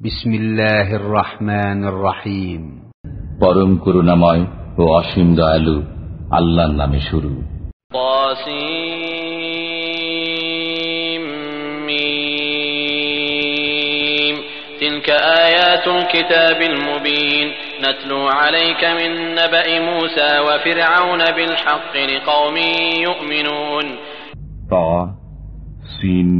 বিসমিল্লাহির রহমানির রহিম পরম করুণাময় ও অসীম দয়ালু আল্লাহর নামে শুরু تلك آيات الكتاب المبين نتلو عليك من نبأ موسى وفرعون بالحق لقوم يؤمنون সিন মিম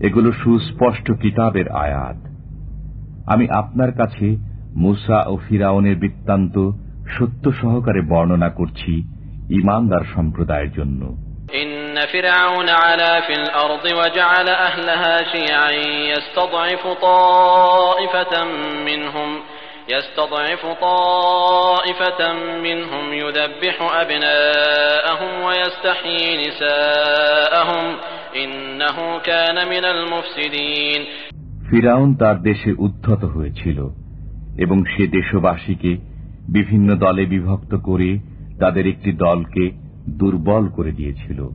এগুলো সুস্পষ্ট কিতাবের আয়াত আমি আপনার কাছে মুসা ও ফিরাউনের বৃত্তান্ত সত্য সহকারে বর্ণনা করছি ইমানদার সম্প্রদায়ের জন্য إن فرعون علا في الأرض وجعل أهلها شيعا يستضعف طائفة منهم يستضعف طائفة منهم يذبح أبناءهم ويستحيي نساءهم ফিরাউন তার দেশে উদ্ধত হয়েছিল এবং সে দেশবাসীকে বিভিন্ন দলে বিভক্ত করে তাদের একটি দলকে দুর্বল করে দিয়েছিল।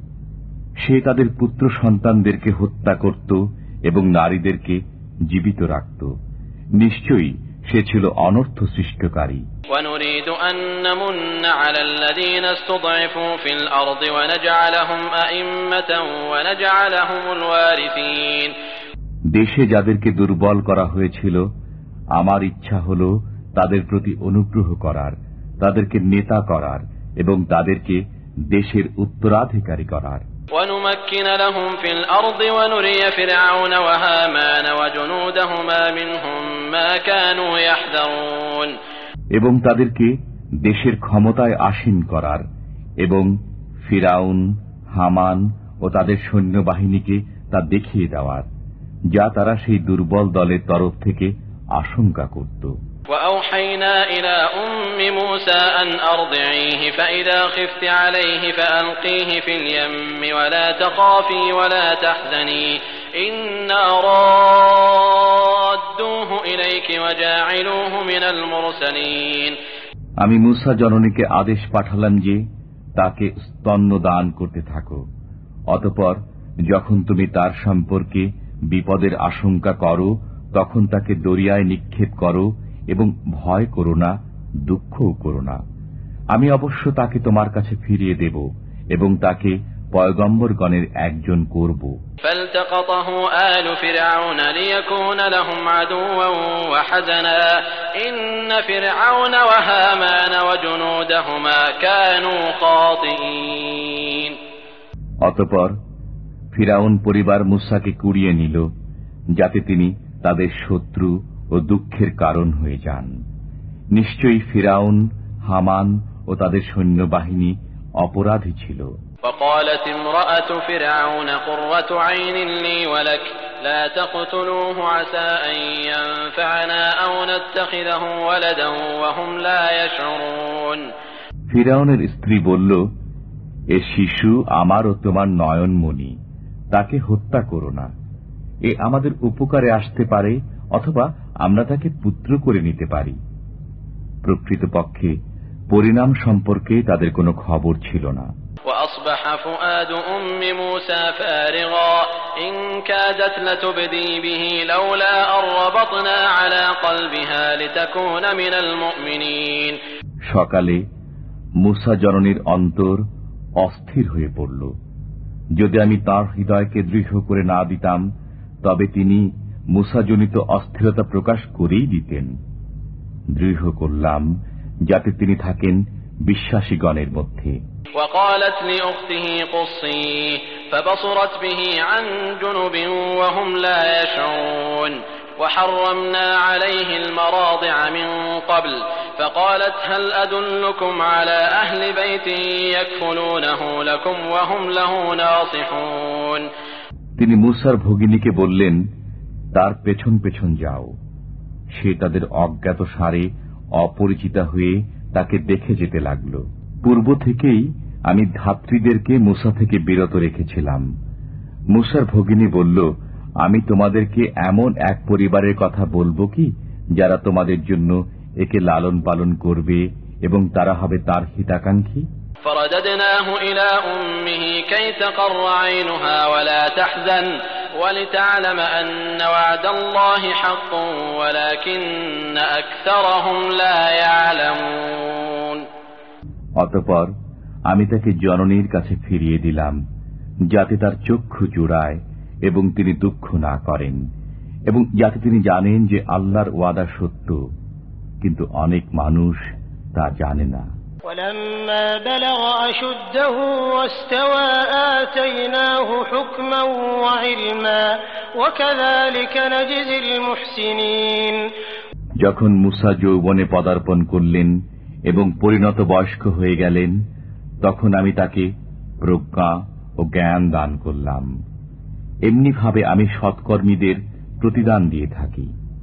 সে তাদের পুত্র সন্তানদেরকে হত্যা করত এবং নারীদেরকে জীবিত রাখত। নিশ্চয়ই সে ছিল অনর্থ সৃষ্টকারী। দেশে যাদেরকে দুর্বল করা হয়েছিল আমার ইচ্ছা হল তাদের প্রতি অনুগ্রহ করার তাদেরকে নেতা করার এবং তাদেরকে দেশের উত্তরাধিকারী করার। ونمكن لهم في الأرض ونري فرعون وهامان وجنودهما منهم ما كانوا يحذرون এবং তাদেরকে দেশের ক্ষমতায় আসীন করার এবং ফিরাউন হামান ও তাদের সৈন্যবাহিনীকে তা দেখিয়ে দেওয়ার যা তারা সেই দুর্বল দলের তরফ থেকে আশঙ্কা করত وأوحينا إلى أم موسى أن أرضعيه فإذا خفت عليه فألقيه في اليم ولا تخافي ولا تحزني إنا رادوه إليك وجاعلوه من المرسلين আমি মুসা জননীকে আদেশ পাঠালাম যে তাকে স্তন্য দান করতে থাকো অতপর যখন তুমি তার সম্পর্কে বিপদের আশঙ্কা করো তখন তাকে দরিয়ায় নিক্ষেপ করো এবং ভয় করো না দুঃখও করো না। আমি অবশ্য তাকে তোমার কাছে ফিরিয়ে দেব এবং তাকে পয়গম্বরগণের একজন করব। অতপর ফিরাউন পরিবার মুসাকে কুড়িয়ে নিল যাতে তিনি তাদের শত্রু ও দুঃখের কারণ হয়ে যান। নিশ্চয়ই ফিরাউন হামান ও তাদের সৈন্যবাহিনী অপরাধী ছিল। ফিরাউনের স্ত্রী বলল এ শিশু আমার ও তোমার নয়নমণি তাকে হত্যা করো না। এ আমাদের উপকারে আসতে পারে অথবা আমরা তাকে পুত্র করে নিতে পারি। প্রকৃতপক্ষে পরিণাম সম্পর্কে তাদের কোনো খবর ছিল না। সকালে মুসা জননীর অন্তর অস্থির হয়ে পড়ল। যদি আমি তার হৃদয়কে দৃঢ় করে না দিতাম তবে তিনি মুসাজনিত অস্থিরতা প্রকাশ করেই দিতেন দৃঢ় করলাম যাতে তিনি থাকেন বিশ্বাসীগণের মধ্যে وحرمنا عليه المراضع من قبل فقالت هل أدلكم على أهل بيت يكفلونه لكم وهم له ناصحون তিনি মুসার ভগিনীকে বললেন তার পেছন পেছন যাও সে তাদের অজ্ঞাত সারে অপরিচিতা হয়ে তাকে দেখে যেতে লাগল পূর্ব থেকেই আমি ধাত্রীদেরকে মুসা থেকে বিরত রেখেছিলাম মুসার ভগিনী বলল আমি তোমাদেরকে এমন এক পরিবারের কথা বলবো কি যারা তোমাদের জন্য একে লালন পালন করবে এবং তারা হবে তার হিতাকাঙ্ক্ষী فرددناه إلى أمه كي تقر عينها ولا تحزن ولتعلم أن وعد الله حق ولكن أكثرهم لا يعلمون অতপর আমি তাকে জননীর কাছে ফিরিয়ে দিলাম যাতে তার চক্ষু জুড়ায় এবং তিনি দুঃখ না করেন এবং যাতে তিনি জানেন যে আল্লাহর ওয়াদা সত্য কিন্তু অনেক মানুষ তা জানে না ولما بلغ أشده واستوى آتيناه حكما وعلما وكذلك نجزي المحسنين যখন মুসা যৌবনে পদার্পণ করলেন এবং পরিণত বয়স্ক হয়ে গেলেন তখন আমি তাকে প্রজ্ঞা ও জ্ঞান দান করলাম এমনিভাবে আমি সৎকর্মীদের প্রতিদান দিয়ে থাকি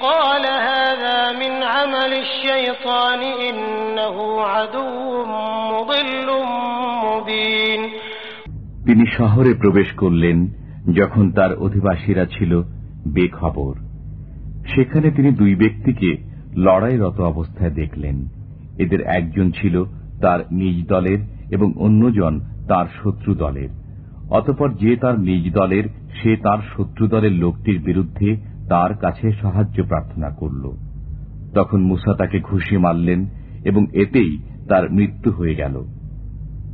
قال هذا من عمل الشيطان إنه عدو مضل مبين তিনি শহরে প্রবেশ করলেন যখন তার অধিবাসীরা ছিল বেখবর সেখানে তিনি দুই ব্যক্তিকে লড়াইরত অবস্থায় দেখলেন এদের একজন ছিল তার নিজ দলের এবং অন্যজন তার শত্রু দলের অতপর যে তার নিজ দলের সে তার শত্রু দলের লোকটির বিরুদ্ধে তার কাছে সাহায্য প্রার্থনা করল। তখন মুসা তাকে ঘুষি মারলেন এবং এতেই তার মৃত্যু হয়ে গেল।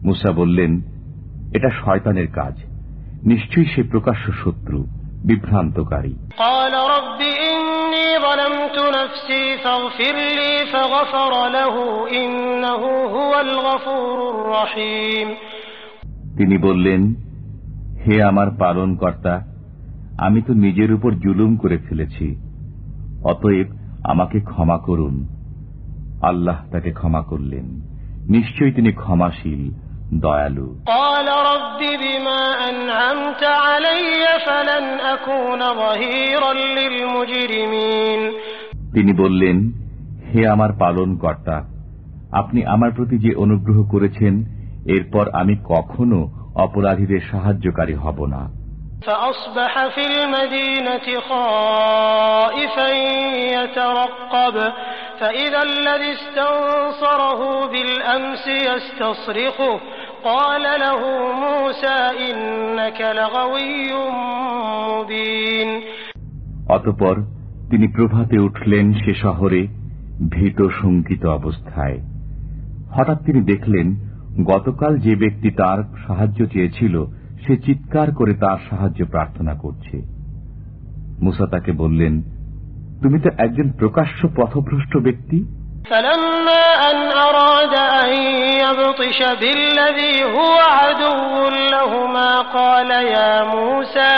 মুসা বললেন এটা শয়তানের কাজ। নিশ্চয়ই সে প্রকাশ্য শত্রু বিভ্রান্তকারী। তিনি বললেন হে আমার পালন কর্তা আমি তো নিজের উপর জুলুম করে ফেলেছি। অতএব আমাকে ক্ষমা করুন। আল্লাহ তাকে ক্ষমা করলেন। নিশ্চয়ই তিনি ক্ষমাশীল দয়ালু। তিনি বললেন হে আমার পালন কর্তা আপনি আমার প্রতি যে অনুগ্রহ করেছেন এরপর আমি কখনো অপরাধীদের সাহায্যকারী হব না। فأصبح في المدينة خائفا يترقب فإذا الذي استنصره بالأمس يستصرخه قال له موسى إنك لغوي مبين অতপর তিনি প্রভাতে উঠলেন সে শহরে ভীত শঙ্কিত অবস্থায় হঠাৎ তিনি দেখলেন গতকাল যে ব্যক্তি তার সাহায্য চেয়েছিল সে চিৎকার করে তার সাহায্য প্রার্থনা করছে মুসা তাকে বললেন তুমি তো একজন প্রকাশ্য পথভ্রষ্ট ব্যক্তি فلما أن أراد أن يبطش بالذي هو عدو لهما قال يا موسى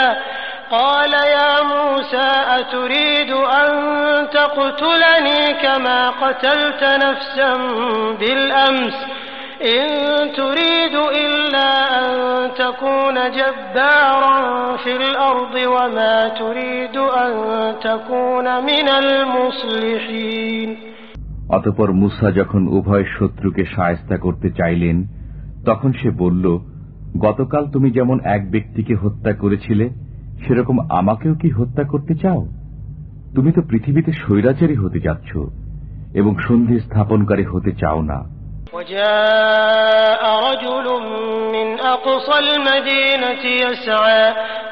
قال يا موسى أتريد أن تقتلني كما قتلت نفسا بالأمس إن تريد إلا أن تكون جبارا في الأرض وما تريد أن تكون من المصلحين অতপর মুসা যখন উভয় শত্রুকে সায়স্তা করতে চাইলেন তখন সে বলল গতকাল তুমি যেমন এক ব্যক্তিকে হত্যা করেছিলে সেরকম আমাকেও কি হত্যা করতে চাও তুমি তো পৃথিবীতে স্বৈরাচারী হতে যাচ্ছ এবং সন্ধি স্থাপনকারী হতে চাও না وجاء رجل من أقصى المدينة يسعى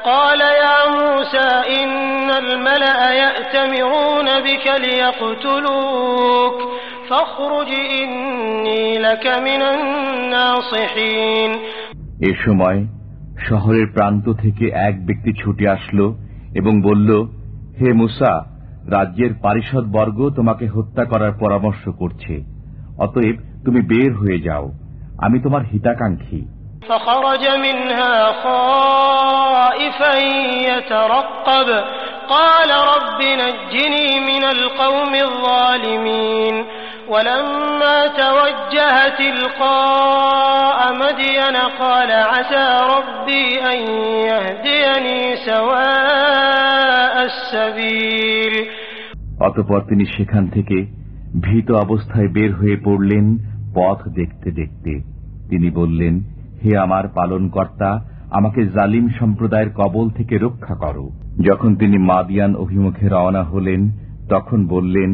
قال يا موسى إن الملأ يأتمرون بك ليقتلوك فاخرج إني لك من الناصحين এ সময় শহরের প্রান্ত থেকে এক ব্যক্তি ছুটে আসলো এবং বলল হে মুসা রাজ্যের পারিষদ বর্গ তোমাকে হত্যা করার পরামর্শ করছে অতএব তুমি বের হয়ে যাও আমি তোমার হিতাকাঙ্ক্ষী فخرج منها خائفا يترقب قال رب نجني من القوم الظالمين ولما توجه تلقاء مدين قال عسى ربي أن يهديني سواء السبيل অতপর তিনি সেখান থেকে ভীত অবস্থায় বের হয়ে পড়লেন পথ দেখতে দেখতে তিনি বললেন হে আমার পালনকর্তা আমাকে জালিম সম্প্রদায়ের কবল থেকে রক্ষা করো যখন তিনি মাদিয়ান অভিমুখে রওনা হলেন তখন বললেন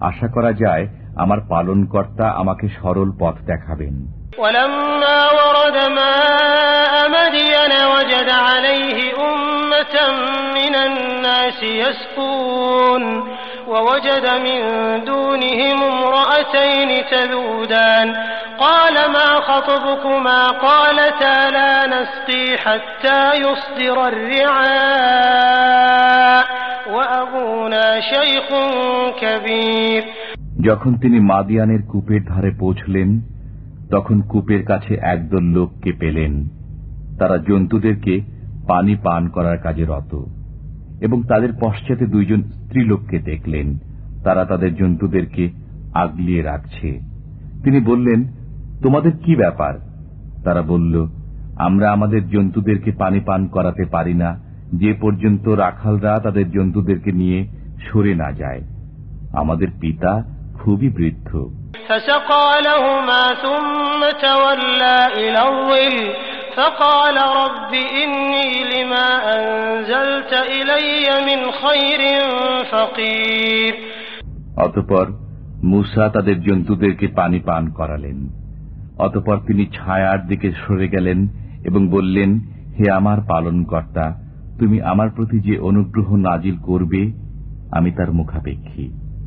আশা করা যায় আমার পালনকর্তা আমাকে সরল পথ দেখাবেন ولما ورد ماء مدين وجد عليه أمة من الناس يسقون ووجد من دونهم امرأتين تذودان قال ما خطبكما قالتا لا نسقي حتى يصدر الرعاء وأبونا شيخ كبير যখন তিনি মাদিয়ানের কূপের ধারে পৌঁছলেন তখন কূপের কাছে একদল লোককে পেলেন তারা জন্তুদেরকে পানি পান করার কাজে রত এবং তাদের পশ্চাতে দুইজন স্ত্রীলোককে দেখলেন, তারা তাদের জন্তুদেরকে আগলিয়ে রাখছে। তিনি বললেন, তোমাদের কি ব্যাপার? তারা বলল, আমরা আমাদের জন্তুদেরকে পানি পান করাতে পারি না। যে পর্যন্ত রাখালরা তাদের জন্তুদেরকে নিয়ে সরে না যায়, আমাদের পিতা খুবই বৃদ্ধ। فسقى لهما ثم تولى إلى الظل فقال رب إني لما أنزلت إلي من خير فقير অতপর মুসা তাদের জন্তুদেরকে পানি পান করালেন অতপর তিনি ছায়ার দিকে সরে গেলেন এবং বললেন হে আমার পালনকর্তা তুমি আমার প্রতি যে অনুগ্রহ নাজিল করবে আমি তার মুখাপেক্ষী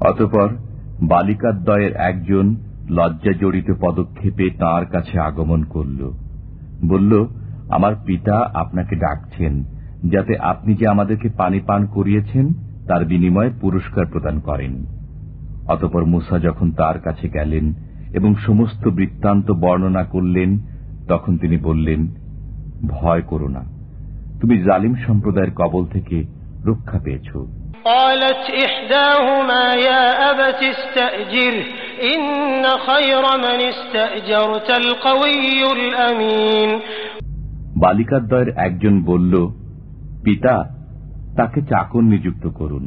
অতপর বালিকাদ্বয়ের একজন লজ্জা জড়িত পদক্ষেপে তার কাছে আগমন করল। বলল, আমার পিতা আপনাকে ডাকছেন, যাতে আপনি যে আমাদেরকে পানি পান করিয়েছেন, তার বিনিময়ে পুরস্কার প্রদান করেন। অতপর মুসা যখন তার কাছে গেলেন এবং সমস্ত বৃত্তান্ত বর্ণনা করলেন, তখন তিনি বললেন, ভয় করো না, তুমি জালিম সম্প্রদায়ের কবল থেকে রক্ষা পেয়েছ। قالت إحداهما يا أبت استأجر إن خير من استأجرت القوي الأمين বালিকাদ্বয়ের একজন বলল পিতা তাকে চাকর নিযুক্ত করুন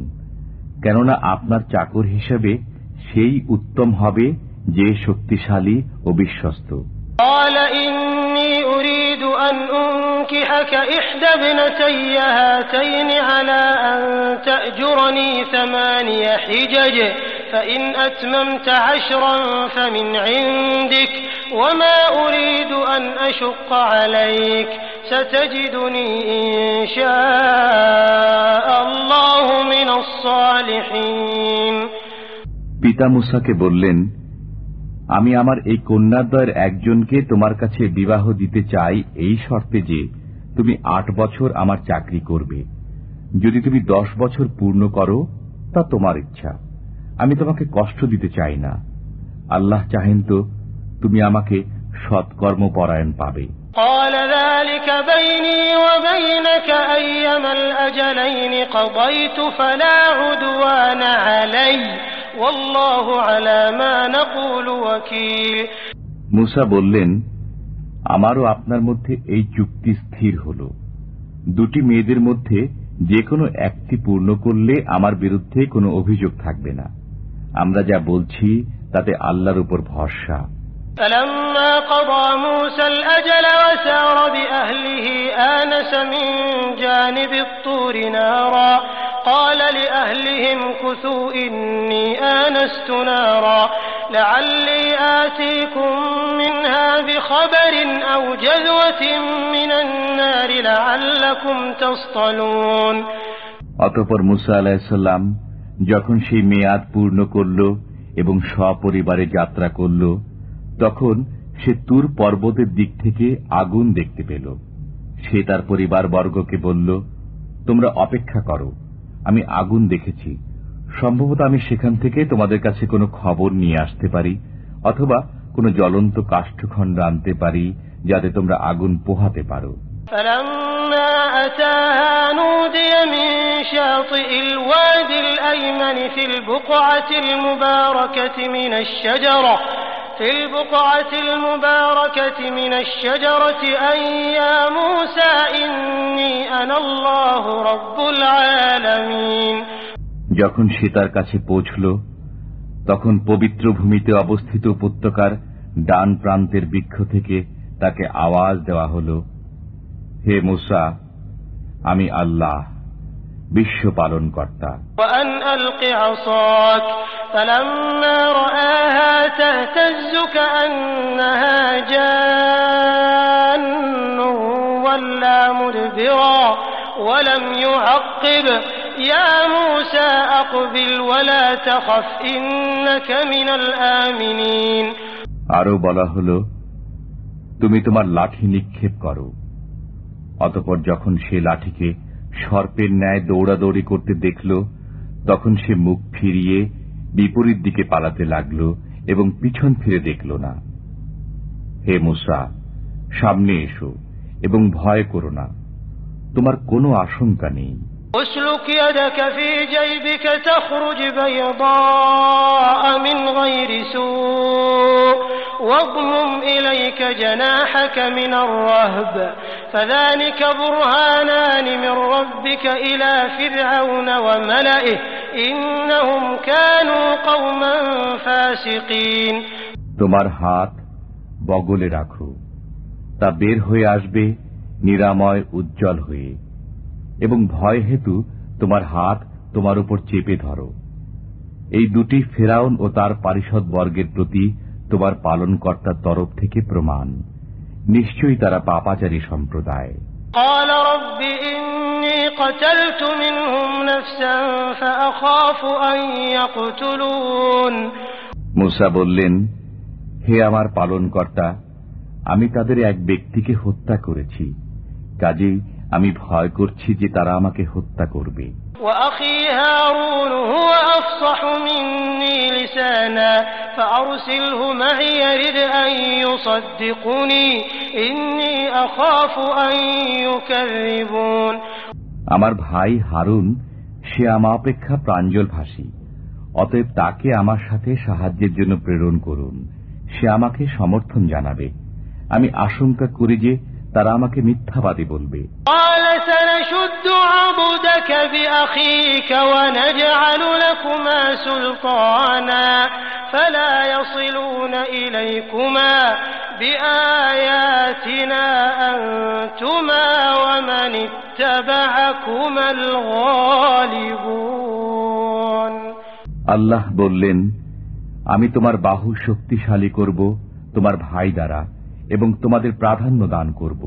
কেননা আপনার চাকর হিসেবে সেই উত্তম হবে যে শক্তিশালী ও বিশ্বস্ত قال إني أريد أن أنكحك إحدى ابنتي هاتين على أن تأجرني ثماني حجج فإن أتممت عشرا فمن عندك وما أريد أن أشق عليك ستجدني إن شاء الله من الصالحين পিতা মুসাকে বললেন আমি আমার এই কন্যাদ্বয়ের একজনকে তোমার কাছে বিবাহ দিতে চাই এই শর্তে যে তুমি আট বছর আমার চাকরি করবে যদি তুমি দশ বছর পূর্ণ করো তা তোমার ইচ্ছা আমি তোমাকে কষ্ট দিতে চাই না আল্লাহ চাহেন তো তুমি আমাকে সৎকর্মপরায়ণ পাবে قال ذلك بيني وبينك أيما الأجلين قضيت فلا عدوان علي والله على ما نقول وكيل মুসা বললেন আমারও আপনার মধ্যে এই চুক্তি স্থির হল দুটি মেয়েদের মধ্যে যে কোনো একটি পূর্ণ করলে আমার বিরুদ্ধে কোনো অভিযোগ থাকবে না আমরা যা বলছি তাতে আল্লাহর উপর ভরসা فلما قضى موسى الأجل وسار بأهله آنس من جانب الطور نارا قال لأهلهم كثوا إني آنست نارا لعلي آتيكم منها بخبر أو جذوة من النار لعلكم تصطلون অতপর মুসা আলাহিসাল্লাম যখন সেই মেয়াদ পূর্ণ করল এবং সপরিবারে যাত্রা করল তখন সে তুর পর্বতের দিক থেকে আগুন দেখতে পেল সে তার পরিবার বর্গকে বলল তোমরা অপেক্ষা করো আমি আগুন দেখেছি সম্ভবত আমি সেখান থেকে তোমাদের কাছে কোনো খবর নিয়ে আসতে পারি অথবা কোনো জ্বলন্ত কাষ্ঠখণ্ড আনতে পারি যাতে তোমরা আগুন পোহাতে পারো فلما أتاها نودي من شاطئ الواد الأيمن في البقعة المباركة من الشجرة في البقعة المباركة من الشجرة أن يا موسى إني أنا الله رب العالمين যখন সে তার কাছে পৌঁছল তখন পবিত্র ভূমিতে অবস্থিত উপত্যকার ডান প্রান্তের বৃক্ষ থেকে তাকে আওয়াজ দেওয়া হল হে মুসা আমি আল্লাহ বিশ্ব পালন কর্তা وأن ألق عصاك فلما رآها تهتز كأنها جان ولا مدبرا ولم يعقب يا موسى أقبل ولا تخف إنك من الآمنين আরো বলা হল তুমি তোমার লাঠি নিক্ষেপ করো অতপর যখন সে লাঠিকে সর্পের ন্যায় দৌড়াদৌড়ি করতে দেখল তখন সে মুখ ফিরিয়ে বিপরীত দিকে পালাতে লাগল এবং পিছন ফিরে দেখল না হে মুসা সামনে এসো এবং ভয় করো না তোমার কোনো আশঙ্কা নেই اسلك يدك في جيبك تخرج بيضاء من غير سوء واضمم إليك جناحك من الرهب فذلك برهانان من ربك إلى فرعون وملئه তোমার হাত বগলে রাখো। তা বের হয়ে আসবে, নিরাময়, উজ্জ্বল হয়ে। এবং ভয় হেতু তোমার হাত তোমার উপর চেপে ধরো। এই দুটি ফেরাউন ও তার পারিষদ বর্গের প্রতি তোমার পালনকর্তার তরফ থেকে প্রমাণ। নিশ্চয়ই তারা পাপাচারী সম্প্রদায়। قال رب إني قتلت منهم نفسا فأخاف أن يقتلون মুসা বললেন হে আমার পালনকর্তা আমি তাদের এক ব্যক্তিকে হত্যা করেছি কাজেই আমি ভয় করছি যে তারা আমাকে হত্যা করবে। আমার ভাই হারুন সে আমা অপেক্ষা প্রাঞ্জল ভাষী অতএব তাকে আমার সাথে সাহায্যের জন্য প্রেরণ করুন। সে আমাকে সমর্থন জানাবে। আমি আশঙ্কা করি যে তারা আমাকে মিথ্যাবাদী বলবে। আল্লাহ বললেন আমি তোমার বাহু শক্তিশালী করব তোমার ভাই দ্বারা। এবং তোমাদের প্রাধান্য দান করব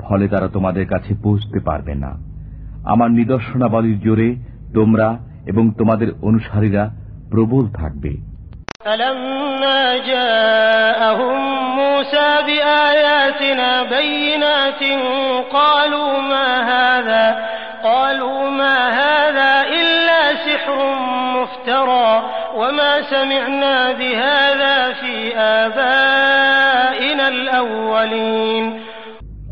ফলে তারা তোমাদের কাছে পৌঁছতে পারবে না আমার নিদর্শনাবলীর জোরে তোমরা এবং তোমাদের অনুসারীরা প্রবল থাকবে فلما جاءهم موسى بآياتنا بينات قالوا ما هذا قالوا ما هذا إلا سحر مفترى وما سمعنا بهذا في آبائنا الأولين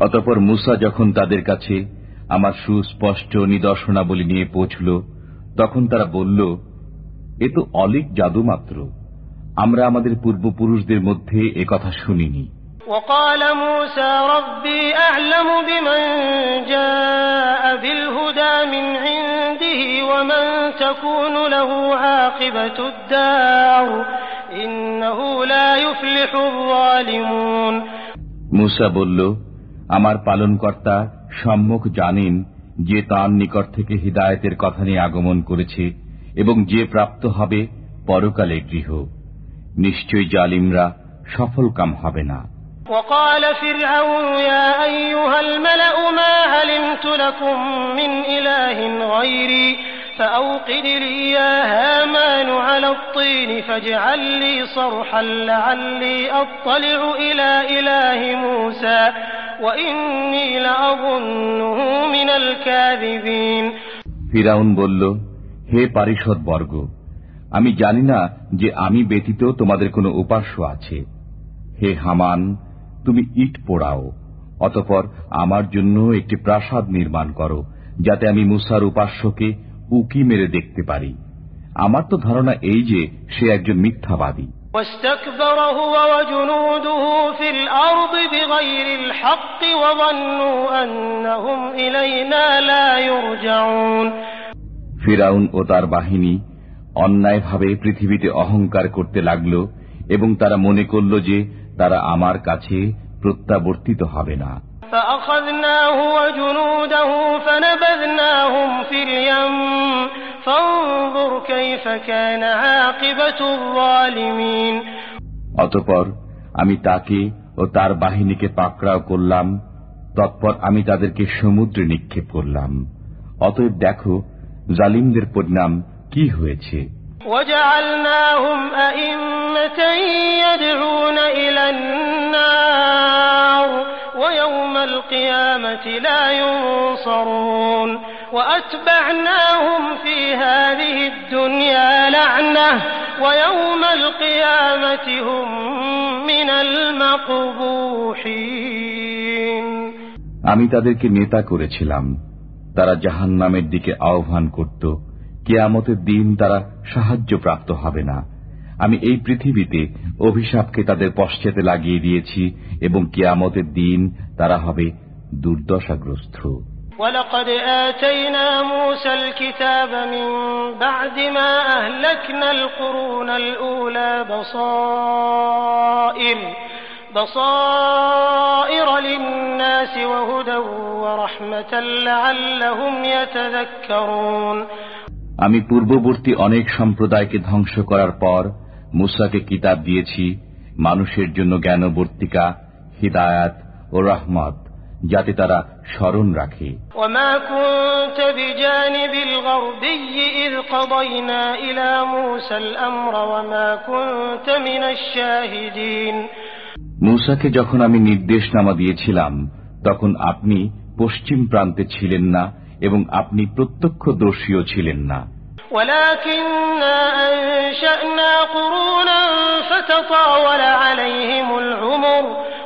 অতপর মুসা যখন তাদের কাছে আমার সুস্পষ্ট নিদর্শনাবলী নিয়ে পৌঁছল তখন তারা বলল এ তো অলিক জাদু মাত্র আমরা আমাদের পূর্বপুরুষদের মধ্যে এ কথা শুনিনি وقال موسى ربي أعلم بمن جاء بالهدى من عنده ومن تكون له عاقبة الدار إنه لا يفلح الظالمون মুসা বলল আমার পালনকর্তা সম্মুখ জানেন যে তার নিকট থেকে হিদায়তের কথা নিয়ে আগমন করেছে এবং যে প্রাপ্ত হবে পরকালে গৃহ নিশ্চয় জালিমরা সফল কাম হবে না وقال فرعون يا أيها الملأ ما علمت لكم من إله غيري فأوقد لي يا هامان على الطين فاجعل لي صرحا لعلي أطلع إلى إله موسى وإني لأظنه من الكاذبين ফিরাউন বলল হে পারিষদ বর্গ আমি জানি না যে আমি ব্যতীত তোমাদের কোনো উপাস্য আছে হে হামান তুমি ইট পোড়াও অতপর আমার জন্য একটি প্রাসাদ নির্মাণ করো যাতে আমি মুসার উপাস্যকে উকি মেরে দেখতে পারি আমার তো ধারণা এই যে সে একজন মিথ্যাবাদী واستكبر هو وجنوده في الأرض بغير الحق وظنوا أنهم إلينا لا يرجعون ফিরাউন ও তার বাহিনী অন্যায়ভাবে পৃথিবীতে অহংকার করতে লাগল এবং তারা মনে করল যে তারা আমার কাছে প্রত্যাবর্তিত হবে না فأخذناه وجنوده فنبذناهم في اليم فانظر كيف كان عاقبة الظالمين অতপর আমি তাকে ও তার বাহিনীকে পাকড়াও করলাম তৎপর আমি তাদেরকে সমুদ্রে নিক্ষেপ করলাম অতএব দেখো জালিমদের পরিণাম কি হয়েছে وجعلناهم أئمة يدعون إلى النار ويوم القيامة لا ينصرون وأتبعناهم في هذه الدنيا لعنة ويوم القيامة هم من المقبوحين আমি তাদেরকে নেতা করেছিলাম তারা জাহান নামের দিকে আহ্বান করত কেয়ামতের দিন তারা সাহায্য প্রাপ্ত হবে না আমি এই পৃথিবীতে অভিশাপকে তাদের পশ্চাতে লাগিয়ে দিয়েছি এবং কেয়ামতের দিন তারা হবে দুর্দশাগ্রস্ত ولقد آتينا موسى الكتاب من بعد ما أهلكنا القرون الأولى بصائر بصائر للناس وهدى ورحمة لعلهم يتذكرون আমি পূর্ববর্তী অনেক সম্প্রদায়কে ধ্বংস করার পর মুসাকে কিতাব দিয়েছি মানুষের জন্য জ্ঞানবর্তিকা হিদায়াত ও রহমত যাতে তারা স্মরণ রাখে। মুসাকে যখন আমি নির্দেশনামা দিয়েছিলাম তখন আপনি পশ্চিম প্রান্তে ছিলেন না এবং আপনি প্রত্যক্ষদর্শীও ছিলেন না ولكننا أنشأنا قرونا فتطاول عليهم العمر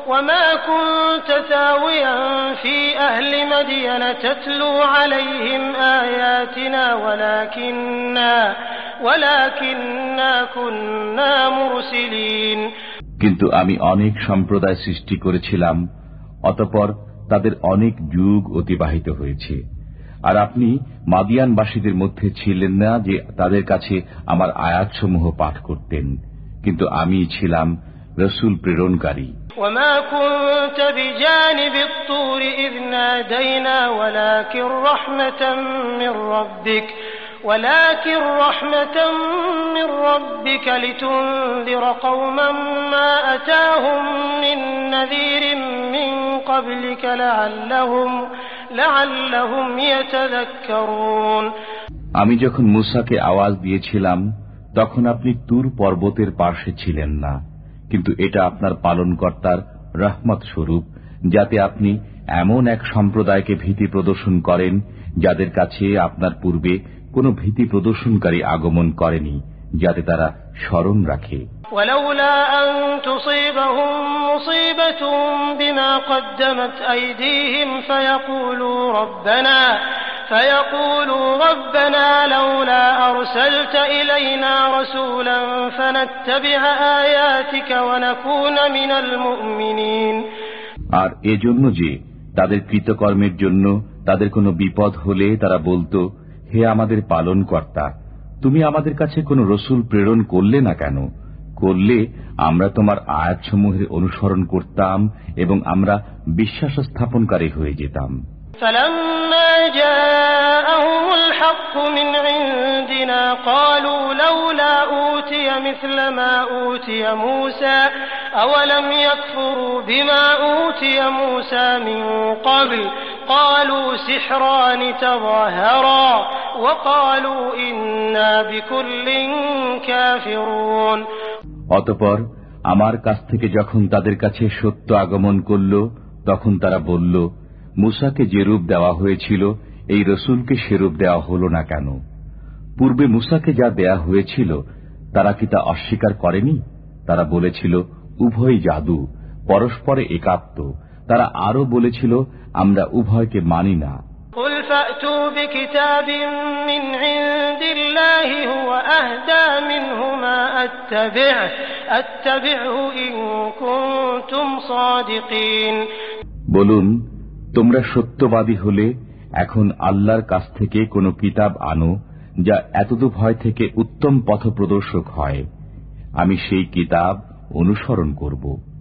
وما كنت ثاويا في أهل مدين تتلو عليهم آياتنا ولكننا ولكننا كنا مرسلين কিন্তু আমি অনেক সম্প্রদায় সৃষ্টি করেছিলাম অতপর তাদের অনেক যুগ অতিবাহিত হয়েছে আর আপনি মাদিয়ানবাসীদের মধ্যে ছিলেন না যে তাদের কাছে আমার আয়াতসমূহ পাঠ করতেন কিন্তু আমি ছিলাম রসুল প্রেরণকারী وما كنت بجانب الطور إذ نادينا ولكن رحمة من ربك ولكن رحمة من ربك لتنذر قوما ما أتاهم من نذير من قبلك لعلهم لعلهم يتذكرون আমি যখন মুসাকে আওয়াজ দিয়েছিলাম, তখন আপনি তুর পর্বতের পার্শ্বে ছিলেন না, কিন্তু এটা আপনার পালনকর্তার রহমত স্বরূপ, যাতে আপনি এমন এক সম্প্রদায়কে ভীতি প্রদর্শন করেন, যাদের কাছে আপনার পূর্বে কোনো ভীতি প্রদর্শনকারী আগমন করেনি, যাতে তারা স্মরণ রাখে ولولا أن تصيبهم مصيبة بما قدمت أيديهم فيقولوا ربنا فيقولوا ربنا لولا أرسلت إلينا رسولا فنتبع آياتك ونكون من المؤمنين আর এজন্য যে তাদের কৃতকর্মের জন্য তাদের কোনো বিপদ হলে তারা বলতো হে আমাদের পালন কর্তা তুমি আমাদের কাছে কোনো রসুল প্রেরণ করলে না কেন করলে আমরা তোমার আয়াতসমূহের অনুসরণ করতাম এবং আমরা বিশ্বাস স্থাপনকারী হয়ে যেতাম فلما جاءهم الحق من عندنا قالوا لولا أوتي مثل ما أوتي موسى أولم يكفروا بما أوتي موسى من قبل قالوا سحران تظاهرا وقالوا إنا بكل كافرون অতপর আমার কাছ থেকে যখন তাদের কাছে সত্য আগমন করল তখন তারা বলল মুসাকে যে রূপ দেওয়া হয়েছিল এই রসুলকে সেরূপ দেওয়া হল না কেন পূর্বে মুসাকে যা দেয়া হয়েছিল তারা কি তা অস্বীকার করেনি তারা বলেছিল উভয় জাদু পরস্পরে একাত্ম তারা আরও বলেছিল আমরা উভয়কে মানি না। বলুন তোমরা সত্যবাদী হলে এখন আল্লাহর কাছ থেকে কোনো কিতাব আনো যা এতদু ভয় থেকে উত্তম পথ প্রদর্শক হয়। আমি সেই কিতাব অনুসরণ করব।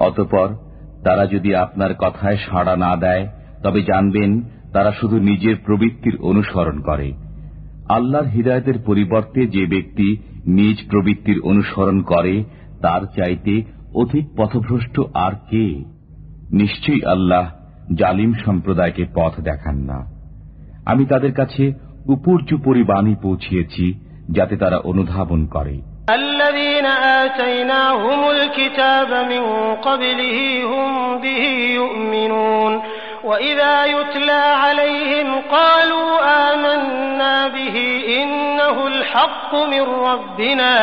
অতপর তারা যদি আপনার কথায় সাড়া না দেয়, তবে জানবেন তারা শুধু নিজের প্রবৃত্তির অনুসরণ করে। আল্লাহর হৃদায়তের পরিবর্তে যে ব্যক্তি নিজ প্রবৃত্তির অনুসরণ করে, তার চাইতে অধিক পথভ্রষ্ট আর কে? নিশ্চয়ই আল্লাহ জালিম সম্প্রদায়কে পথ দেখান না। আমি তাদের কাছে উপর্যুপরি বাণী পৌঁছিয়েছি, যাতে তারা অনুধাবন করে। الذين آتيناهم الكتاب من قبله هم به يؤمنون وإذا يتلى عليهم قالوا آمنا به إنه الحق من ربنا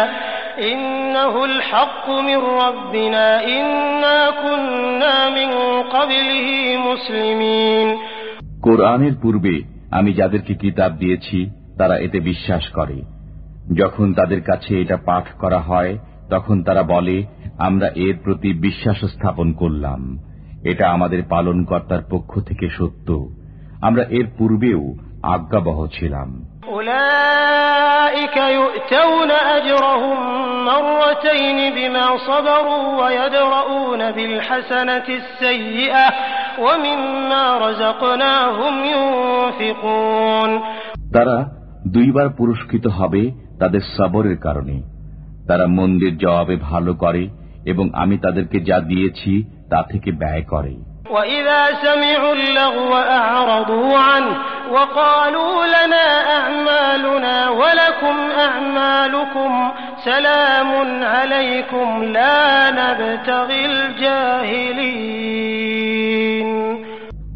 إنه الحق من ربنا إنا كنا من قبله مسلمين কোরআনের পূর্বে আমি যাদেরকে কিতাব দিয়েছি তারা এতে বিশ্বাস করে যখন তাদের কাছে এটা পাঠ করা হয় তখন তারা বলে আমরা এর প্রতি বিশ্বাস স্থাপন করলাম। এটা আমাদের পালনকর্তার পক্ষ থেকে সত্য। আমরা এর পূর্বেও আজ্ঞাবহ ছিলাম। তারা দুইবার পুরস্কৃত হবে তাদের সবরের কারণে। তারা মন্দির জবাবে ভালো করে এবং আমি তাদেরকে যা দিয়েছি তা থেকে ব্যয় করে।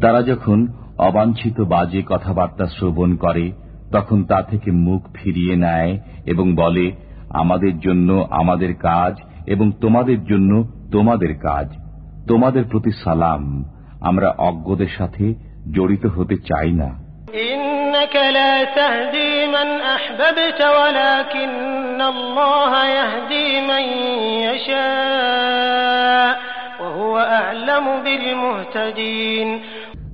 তারা যখন অবাঞ্ছিত বাজে কথাবার্তা শ্রবণ করে তখন তা থেকে মুখ ফিরিয়ে নেয় এবং বলে, আমাদের জন্য আমাদের কাজ এবং তোমাদের জন্য তোমাদের কাজ। তোমাদের প্রতি সালাম। আমরা অজ্ঞদের সাথে জড়িত হতে চাই না। ইন্নাকা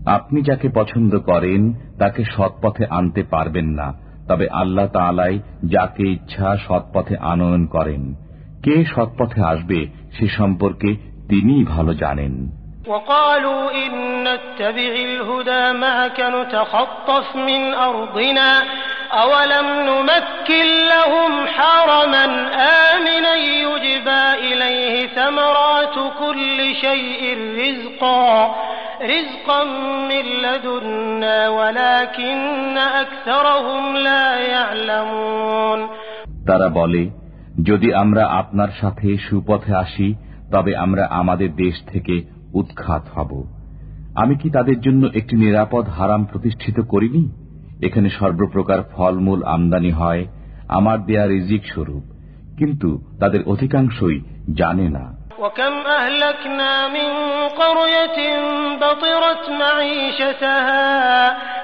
لا تهدي من أحببت ولكن الله يهدي من يشاء وهو أعلم بالمهتدين আপনি যাকে পছন্দ করেন তাকে সৎপথে আনতে পারবেন না তবে আল্লাহ তাআলাই যাকে ইচ্ছা সৎপথে আনয়ন করেন কে সৎপথে আসবে সে সম্পর্কে তিনিই ভালো জানেন وقالوا إن نتبع الهدى معك نتخطف من أرضنا أولم نمكن لهم حرما آمنا يجبى إليه ثمرات كل شيء رزقا رزقا من لدنا ولكن أكثرهم لا يعلمون তারা বলে যদি আমরা আপনার সাথে সুপথে আসি তবে আমরা আমাদের দেশ থেকে উৎখাত হব আমি কি তাদের জন্য একটি নিরাপদ হারাম প্রতিষ্ঠিত করিনি এখানে সর্বপ্রকার ফলমূল আমদানি হয় আমার দেয়া রিজিক স্বরূপ কিন্তু তাদের অধিকাংশই জানে না وكم أهلكنا من قرية بطرت معيشتها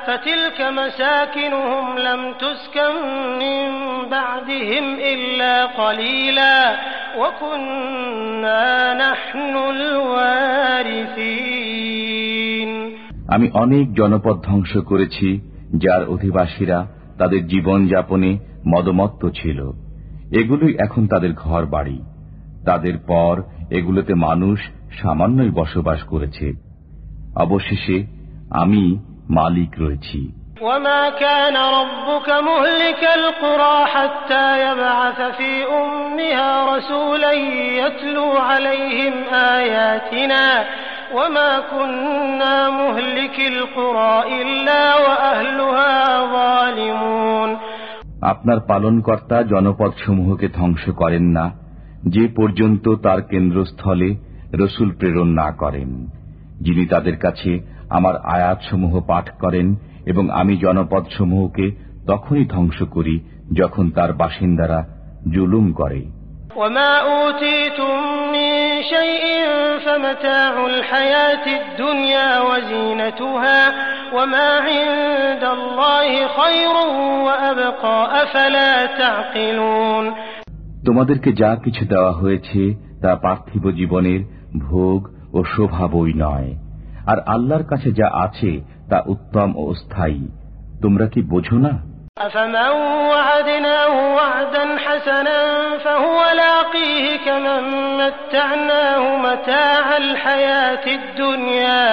فتلك مساكنهم لم تسكن من بعدهم إلا قليلا وكنا نحن الوارثين আমি অনেক জনপদ ধ্বংস করেছি যার অধিবাসীরা তাদের জীবন যাপনে মদমত্ত ছিল এগুলোই এখন তাদের ঘর বাড়ি তাদের পর এগুলোতে মানুষ সামান্যই বসবাস করেছে অবশেষে আমি মালিক রয়েছি وما كان ربك مهلك القرى حتى يبعث في أمها رسولا يتلو عليهم آياتنا وما كنا مهلك القرى إلا وأهلها ظالمون আপনার পালনকর্তা জনপদসমূহকে ধ্বংস করেন না যে পর্যন্ত তার কেন্দ্রস্থলে রসুল প্রেরণ না করেন যিনি তাদের কাছে আমার আয়াতসমূহ পাঠ করেন এবং আমি জনপদসমূহকে তখনই ধ্বংস করি যখন তার বাসিন্দারা জুলুম করে وما أوتيتم من شيء فمتاع الحياة الدنيا وزينتها وما عند الله خير وأبقى أفلا تعقلون তোমাদেরকে যা কিছু দেওয়া হয়েছে তা পার্থিব জীবনের ভোগ ও শোভা বই নয় আর আল্লাহর কাছে যা আছে তা উত্তম ও স্থায়ী তোমরা কি বোঝো না أفمن وعدناه وعدا حسنا فهو لاقيه كمن متعناه متاع الحياة الدنيا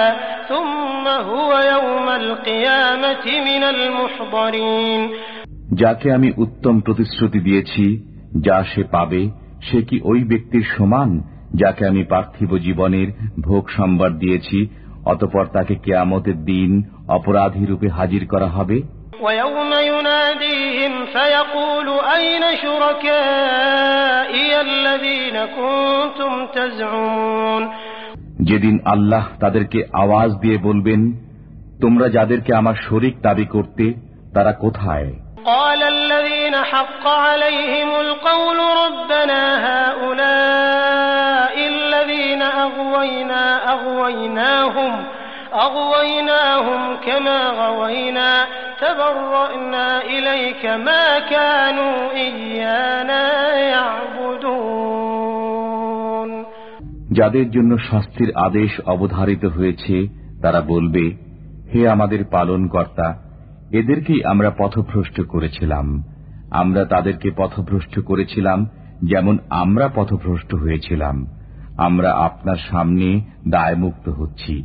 ثم هو يوم القيامة من المحضرين যাকে আমি উত্তম প্রতিশ্রুতি দিয়েছি যা সে পাবে সে কি ওই ব্যক্তির সমান যাকে আমি পার্থিব জীবনের ভোগ সম্বার দিয়েছি অতপর তাকে কেয়ামতের দিন অপরাধী রূপে হাজির করা হবে ويوم يناديهم فيقول أين شركائي الذين كنتم تزعمون যেদিন আল্লাহ তাদেরকে আওয়াজ দিয়ে বলবেন তোমরা যাদেরকে আমার শরিক দাবি করতে তারা কোথায় قال الذين حق عليهم القول ربنا هؤلاء الذين أغوينا أغويناهم أغويناهم كما غوينا تبرأنا إليك ما كانوا إيانا يعبدون যাদের জন্য শাস্তির আদেশ অবধারিত হয়েছে তারা বলবে হে আমাদের পালন কর্তা এদেরকেই আমরা পথভ্রষ্ট করেছিলাম আমরা তাদেরকে পথভ্রষ্ট করেছিলাম যেমন আমরা পথভ্রষ্ট হয়েছিলাম আমরা আপনার সামনে দায়মুক্ত হচ্ছি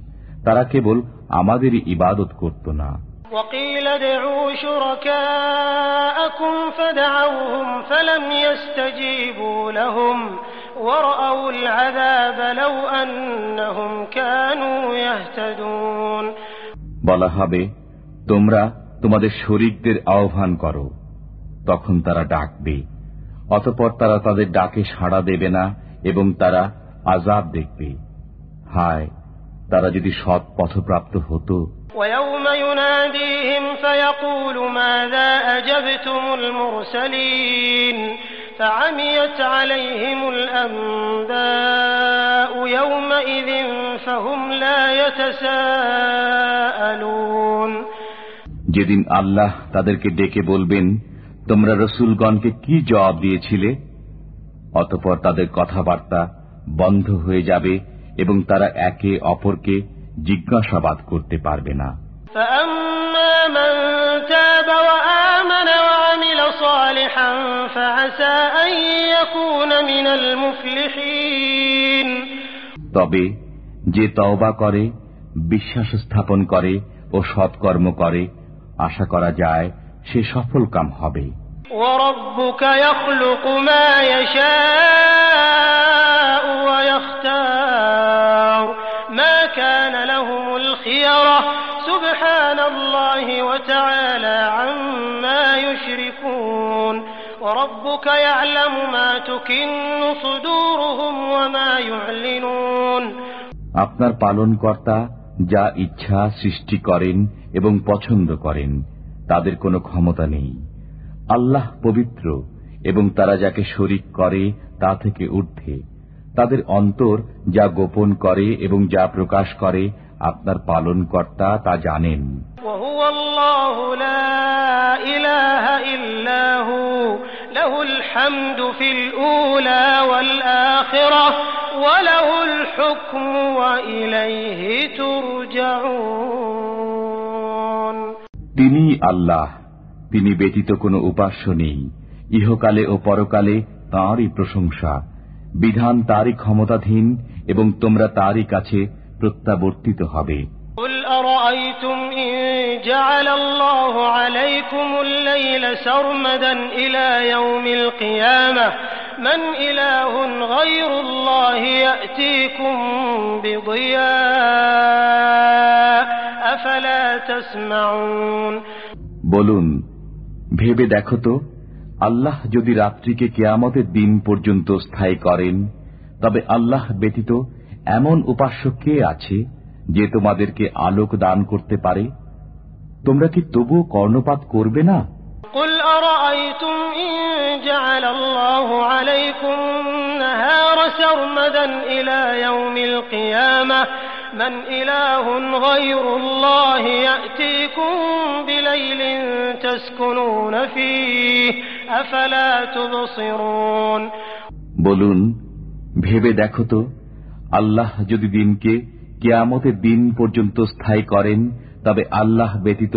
তারা কেবল আমাদেরই ইবাদত করত না وقيل ادعوا شركاءكم فدعوهم فلم يستجيبوا لهم ورأوا العذاب لو أنهم كانوا يهتدون বলা হবে তোমরা তোমাদের শরিকদের আহ্বান করো তখন তারা ডাকবে অতপর তারা তাদের ডাকে সাড়া দেবে না এবং তারা আজাব দেখবে হায় তারা যদি সৎ পথপ্রাপ্ত হতো। যেদিন আল্লাহ তাদেরকে ডেকে বলবেন তোমরা রসুলগণকে কি জবাব দিয়েছিলে? অতপর তাদের কথাবার্তা বন্ধ হয়ে যাবে এবং তারা একে অপরকে জিজ্ঞাসাবাদ করতে পারবে না فأما من تاب وآمن وعمل صالحا فعسى أن يكون من المفلحين তবে যে তওবা করে বিশ্বাস স্থাপন করে ও সৎকর্ম করে আশা করা যায় সে সফল কাম হবে وربك يخلق ما يشاء আপনার পালনকর্তা যা ইচ্ছা সৃষ্টি করেন এবং পছন্দ করেন তাদের কোনো ক্ষমতা নেই আল্লাহ পবিত্র এবং তারা যাকে শরিক করে তা থেকে ঊর্ধ্বে তাদের অন্তর যা গোপন করে এবং যা প্রকাশ করে আপনার পালনকর্তা তা জানেন وهو الله لا إله إلا هو له الحمد في الأولى والآخرة وله الحكم وإليه ترجعون তিনি আল্লাহ তিনি ব্যতীত কোনো উপাস্য নেই ইহকালে ও পরকালে তাঁরই প্রশংসা বিধান তারই ক্ষমতাধীন এবং তোমরা তারই কাছে প্রত্যাবর্তিত হবে قل أرأيتم إن جعل الله عليكم الليل سرمدا إلى يوم القيامة من إله غير الله يأتيكم بضياء أفلا تسمعون বলুন ভেবে দেখো তো আল্লাহ যদি রাত্রিকে কেয়ামতের দিন পর্যন্ত স্থায়ী করেন তবে আল্লাহ ব্যতীত এমন উপাস্য কে আছে যে তোমাদেরকে আলোক দান করতে পারে তোমরা কি তবুও কর্ণপাত করবে না قل أرأيتم إن جعل الله عليكم النهار سرمدا إلى يوم القيامة من إله غير الله يأتيكم بليل تسكنون فيه أفلا تبصرون বলুন ভেবে দেখো তো আল্লাহ যদি দিনকে কেয়ামতের দিন পর্যন্ত স্থায়ী করেন তবে আল্লাহ ব্যতীত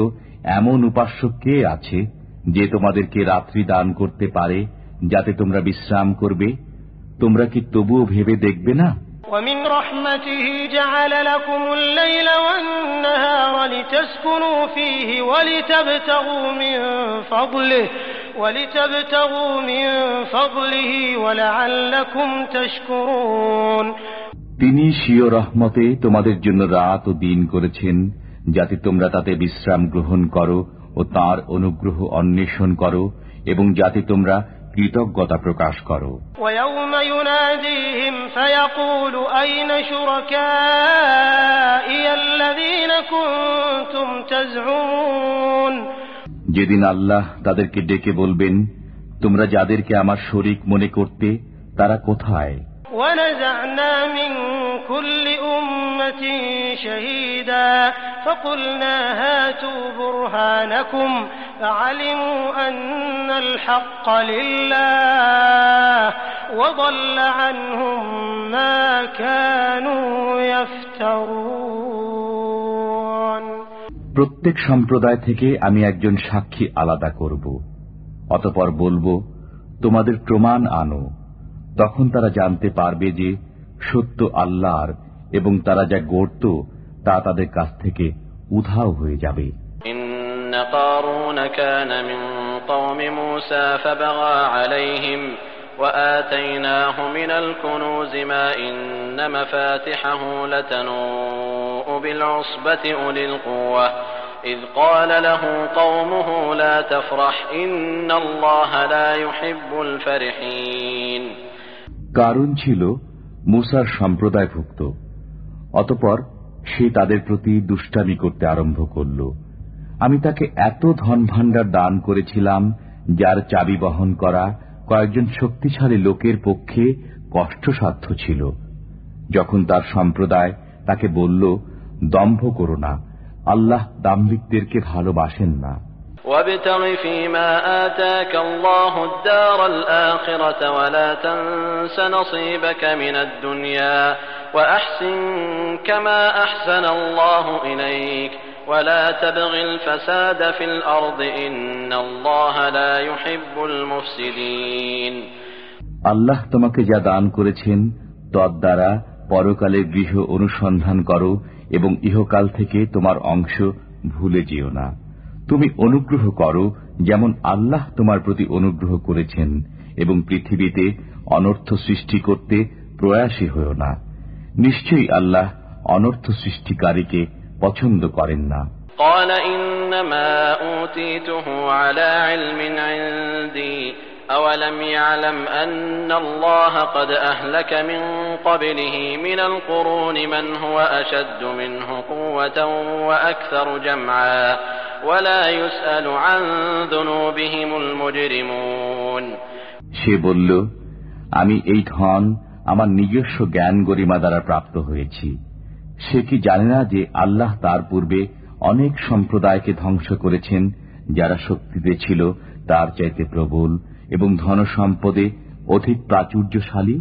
এমন উপাস্য কে আছে যে তোমাদেরকে রাত্রি দান করতে পারে যাতে তোমরা বিশ্রাম করবে তোমরা কি তবুও ভেবে দেখবে না ومن رحمته جعل لكم الليل والنهار لتسكنوا فيه ولتبتغوا من فضله ولتبتغوا من فضله ولعلكم تشكرون তিনি স্বীয় রহমতে তোমাদের জন্য রাত ও দিন করেছেন যাতে তোমরা তাতে বিশ্রাম গ্রহণ করো ও তার অনুগ্রহ অন্বেষণ করো এবং যাতে তোমরা কৃতজ্ঞতা প্রকাশ করো। যেদিন আল্লাহ তাদেরকে ডেকে বলবেন তোমরা যাদেরকে আমার শরিক মনে করতে তারা কোথায়? ونزعنا من كل أمة شهيدا فقلنا هاتوا برهانكم فعلموا أن الحق لله وضل عنهم ما كانوا يفترون প্রত্যেক সম্প্রদায় থেকে আমি একজন সাক্ষী আলাদা করব অতপর বলবো তোমাদের প্রমাণ আনো তখন তারা জানতে পারবে যে সত্য আল্লাহর এবং তারা যা গড়ত তা তাদের কাছ থেকে উধাও হয়ে যাবে إن قارون كان من قوم موسى فبغى عليهم وآتيناه من الكنوز ما إن مفاتحه لتنوء بالعصبة أولي القوة إذ قال له قومه لا تفرح إن الله لا يحب الفرحين কারণ ছিল মুসার সম্প্রদায়ভুক্ত। অতপর সে তাদের প্রতি দুষ্টামি করতে আরম্ভ করল। আমি তাকে এত ধন ভাণ্ডার দান করেছিলাম, যার চাবি বহন করা কয়েকজন শক্তিশালী লোকের পক্ষে কষ্টসাধ্য ছিল। যখন তার সম্প্রদায় তাকে বলল, দম্ভ করো না, আল্লাহ দাম্ভিকদেরকে ভালোবাসেন না। وابتغ فيما آتاك الله الدار الآخرة ولا تنس نصيبك من الدنيا وأحسن كما أحسن الله إليك ولا تبغ الفساد في الأرض إن الله لا يحب المفسدين আল্লাহ তোমাকে যা দান করেছেন তদ্বারা পরকালের গৃহ অনুসন্ধান করো এবং ইহকাল থেকে তোমার অংশ ভুলে যেও না তুমি অনুগ্রহ করো যেমন আল্লাহ তোমার প্রতি অনুগ্রহ করেছেন এবং পৃথিবীতে অনর্থ সৃষ্টি করতে প্রয়াসী হও না নিশ্চয়ই আল্লাহ অনর্থ সৃষ্টিকারীকে পছন্দ করেন না قال إنما أوتيته على علم عندي أولم يعلم أن الله قد أهلك من قبله من القرون من هو أشد منه قوة وأكثر جمعا সে বলল, আমি এই ধন আমার নিজস্ব জ্ঞান গরিমা দ্বারা প্রাপ্ত হয়েছি। সে কি জানে না যে আল্লাহ তার পূর্বে অনেক সম্প্রদায়কে ধ্বংস করেছেন, যারা শক্তিতে ছিল, তার চাইতে প্রবল এবং ধন সম্পদে অধিক প্রাচুর্যশালী?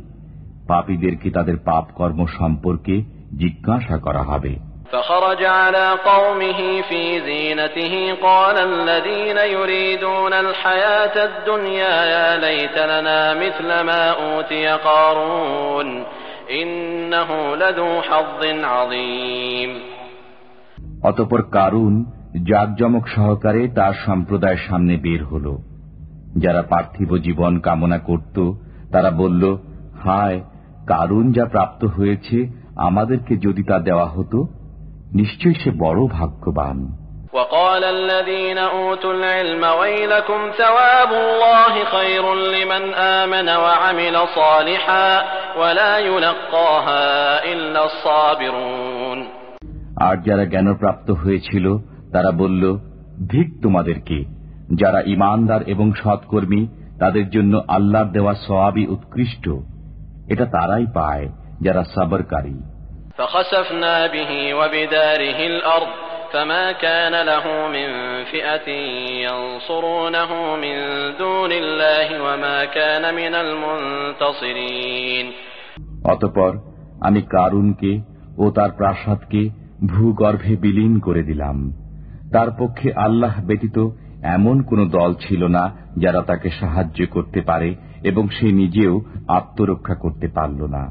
পাপীদেরকে তাদের পাপ কর্ম সম্পর্কে জিজ্ঞাসা করা হবে? فخرج على قومه في زينته قال الذين يريدون الحياة الدنيا يا ليت لنا مثل ما أوتي قارون إنه لذو حظ عظيم অতপর কারুন জাকজমক সহকারে তার সম্প্রদায়ের সামনে বের হল যারা পার্থিব জীবন কামনা করত তারা বলল হায় কারুন যা প্রাপ্ত হয়েছে আমাদেরকে যদি তা দেওয়া হতো নিশ্চয়ই সে বড় ভাগ্যবান وقال الذين أوتوا العلم ويلكم ثواب الله خير لمن آمن وعمل صالحا ولا يلقاها إلا الصابرون আর যারা জ্ঞানপ্রাপ্ত হয়েছিল তারা বলল ধিক তোমাদেরকে যারা ইমানদার এবং সৎকর্মী তাদের জন্য আল্লাহর দেওয়া সওয়াবই উৎকৃষ্ট এটা তারাই পায় যারা সাবরকারী فخسفنا به وبداره الأرض فما كان له من فئة ينصرونه من دون الله وما كان من المنتصرين অতপর আমি কারুনকে ও তার প্রাসাদকে ভূগর্ভে বিলীন করে দিলাম তার পক্ষে আল্লাহ ব্যতীত এমন কোন দল ছিল না যারা তাকে সাহায্য করতে পারে এবং সে নিজেও আত্মরক্ষা করতে পারল না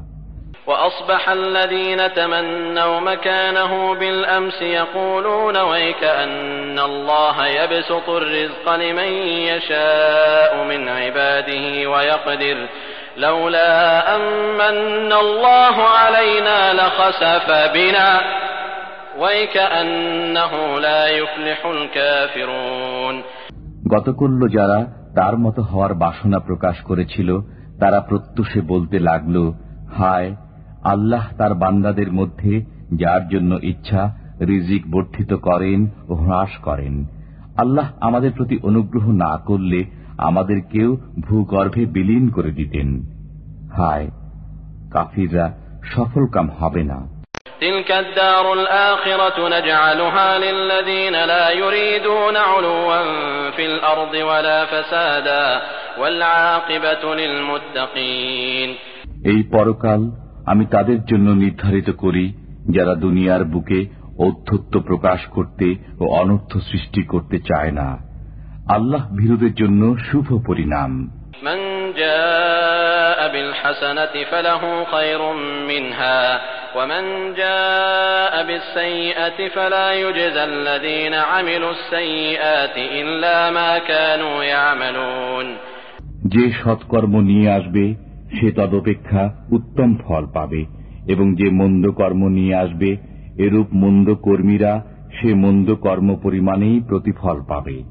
وأصبح الذين تمنوا مكانه بالأمس يقولون ويك أن الله يبسط الرزق لمن يشاء من عباده ويقدر لولا أمن الله علينا لخسف بنا ويكأنه لا يفلح الكافرون গতকল্য যারা তার মতো হওয়ার বাসনা প্রকাশ করেছিল তারা প্রত্যুষে বলতে লাগল হায় আল্লাহ তার বান্দাদের মধ্যে যার জন্য ইচ্ছা রিজিক বর্ধিত করেন ও হ্রাস করেন আল্লাহ আমাদের প্রতি অনুগ্রহ না করলে আমাদেরকেও ভূগর্ভে বিলীন করে দিতেন হায় কাফিররা সফলকাম হবে না تلك الدار الآخرة نجعلها للذين لا يريدون علوا في الأرض ولا فسادا والعاقبة للمتقين এই পরকাল আমি তাদের জন্য নির্ধারিত করি যারা দুনিয়ার বুকে ঔদ্ধত্য প্রকাশ করতে ও অনর্থ সৃষ্টি করতে চায় না আল্লাহ ভীরুদের জন্য শুভ পরিণাম من جاء بالحسنة فله خير منها ومن جاء بالسيئة فلا يجزى الذين عملوا السيئات إلا ما كانوا يعملون যে সৎকর্ম নিয়ে আসবে সে তদপেক্ষা উত্তম ফল পাবে এবং যে মন্দ কর্ম নিয়ে আসবে এরূপ মন্দ কর্মীরা সে মন্দ কর্ম পরিমাণেই প্রতিফল পাবে।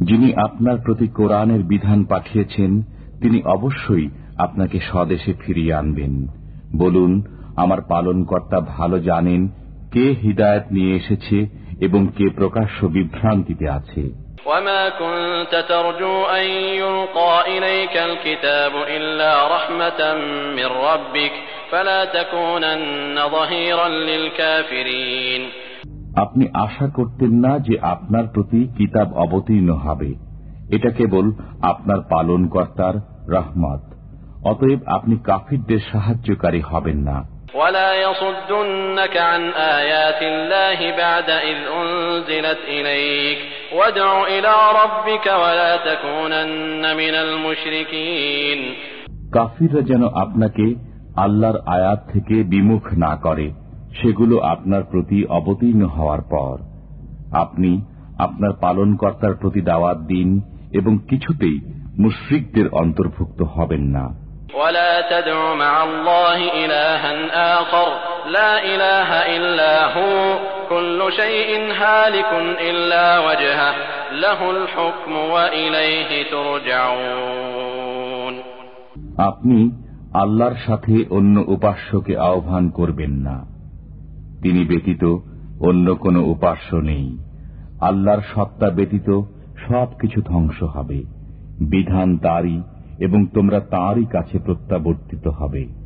যিনি আপনার প্রতি কোরআনের বিধান পাঠিয়েছেন তিনি অবশ্যই আপনাকে স্বদেশে ফিরিয়ে আনবেন বলুন আমার পালনকর্তা ভালো জানেন কে হিদায়ত নিয়ে এসেছে এবং কে প্রকাশ্য বিভ্রান্তিতে আছে وما كنت ترجو أن يلقى إليك الكتاب إلا رحمة من ربك فلا تكونن ظهيرا للكافرين আপনি আশা করতেন না যে আপনার প্রতি কিতাব অবতীর্ণ হবে এটা কেবল আপনার পালনকর্তার রহমত অতএব আপনি কাফিরদের সাহায্যকারী হবেন না। কাফিররা যেন আপনাকে আল্লাহর আয়াত থেকে বিমুখ না করে সেগুলো আপনার প্রতি অবতীর্ণ হওয়ার পর। আপনি আপনার পালনকর্তার প্রতি দাওয়াত দিন এবং কিছুতেই মুশ্রিকদের অন্তর্ভুক্ত হবেন না। ولا تدع مع الله إلها آخر لا إله إلا هو كل شيء هالك إلا وجهه له الحكم وإليه ترجعون আপনি আল্লাহর সাথে অন্য উপাস্যকে আহ্বান করবেন না তিনি ব্যতীত অন্য কোনো উপাস্য নেই আল্লাহর সত্তা ব্যতীত সবকিছু ধ্বংস হবে বিধান তারই এবং তোমরা তাঁরই কাছে প্রত্যাবর্তিত হবে।